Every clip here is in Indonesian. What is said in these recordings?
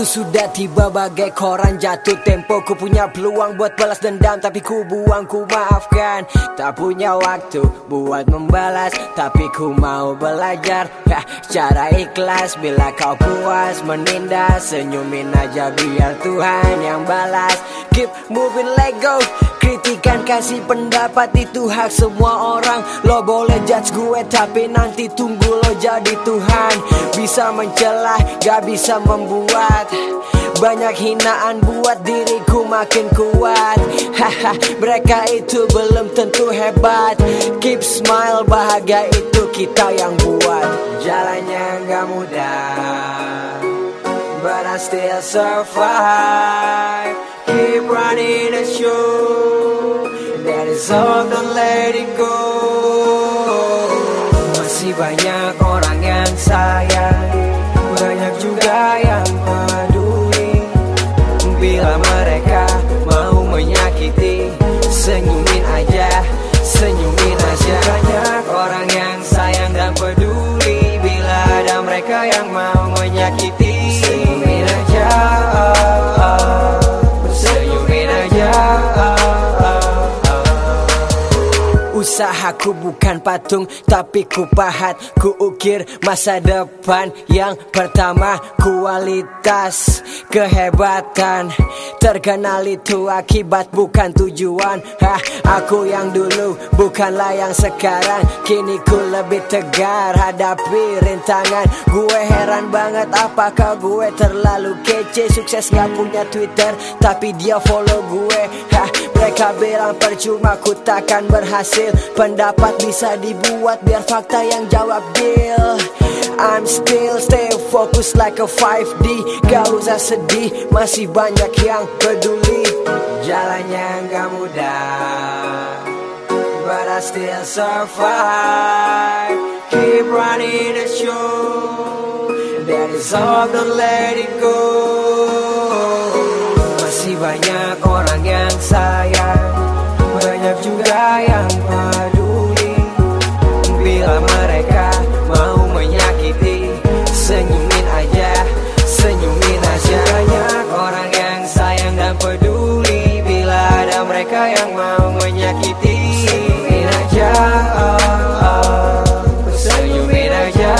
Waktu sudah tiba bagai koran jatuh tempo Ku punya peluang buat balas dendam Tapi ku buang ku maafkan. Tak punya waktu buat membalas Tapi ku mau belajar. Ya, Cara ikhlas bila kau puas menindas Senyumin aja biar Tuhan yang balas. Keep moving let go Kritikan kasih pendapat itu hak semua orang. Lo boleh judge gue tapi nanti tunggu lo jadi Tuhan. Bisa mencelah gak bisa membuat. Banyak hinaan buat diriku makin kuat. Haha, mereka itu belum tentu hebat. Keep smile, bahagia itu kita yang buat. Jalannya gak mudah But I still survive Keep running the show That is all, don't let it go. Masih banyak orang yang sayang Usahaku bukan patung tapi ku pahat Ku ukir masa depan yang pertama. Kualitas kehebatan Terkenal itu akibat bukan tujuan. Hah, Aku yang dulu bukanlah yang sekarang. Kini ku lebih tegar hadapi rintangan. Gue heran banget apakah gue terlalu kece. Sukses gak punya Twitter tapi dia follow gue. Hah, Mereka bilang percuma ku takkan berhasil Pendapat bisa dibuat biar fakta yang jawab deal. I'm still stay focused like a 5D Gak usah sedih masih banyak yang peduli. Jalannya gak mudah But I still survive. Keep running the show That is all, don't let it go. Masih banyak orang yang juga yang peduli. Bila mereka mau menyakiti Senyumin aja, senyumin aja. Banyak orang yang sayang dan peduli. Bila ada mereka yang mau menyakiti Senyumin aja, oh, aja.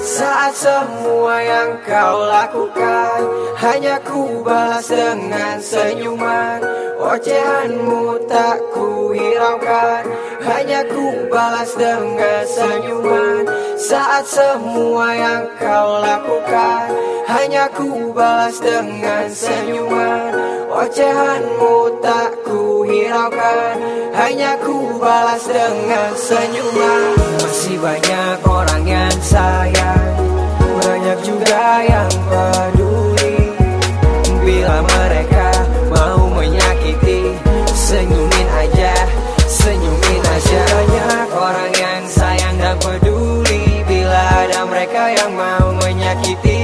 Saat semua yang kau lakukan Hanya ku balas dengan senyuman. Ocehanmu tak ku hiraukan. Hanya ku balas dengan senyuman. Saat semua yang kau lakukan. Hanya ku balas dengan senyuman. Ocehanmu tak ku hiraukan. Hanya ku balas dengan senyuman. Masih banyak goyang mau menyakiti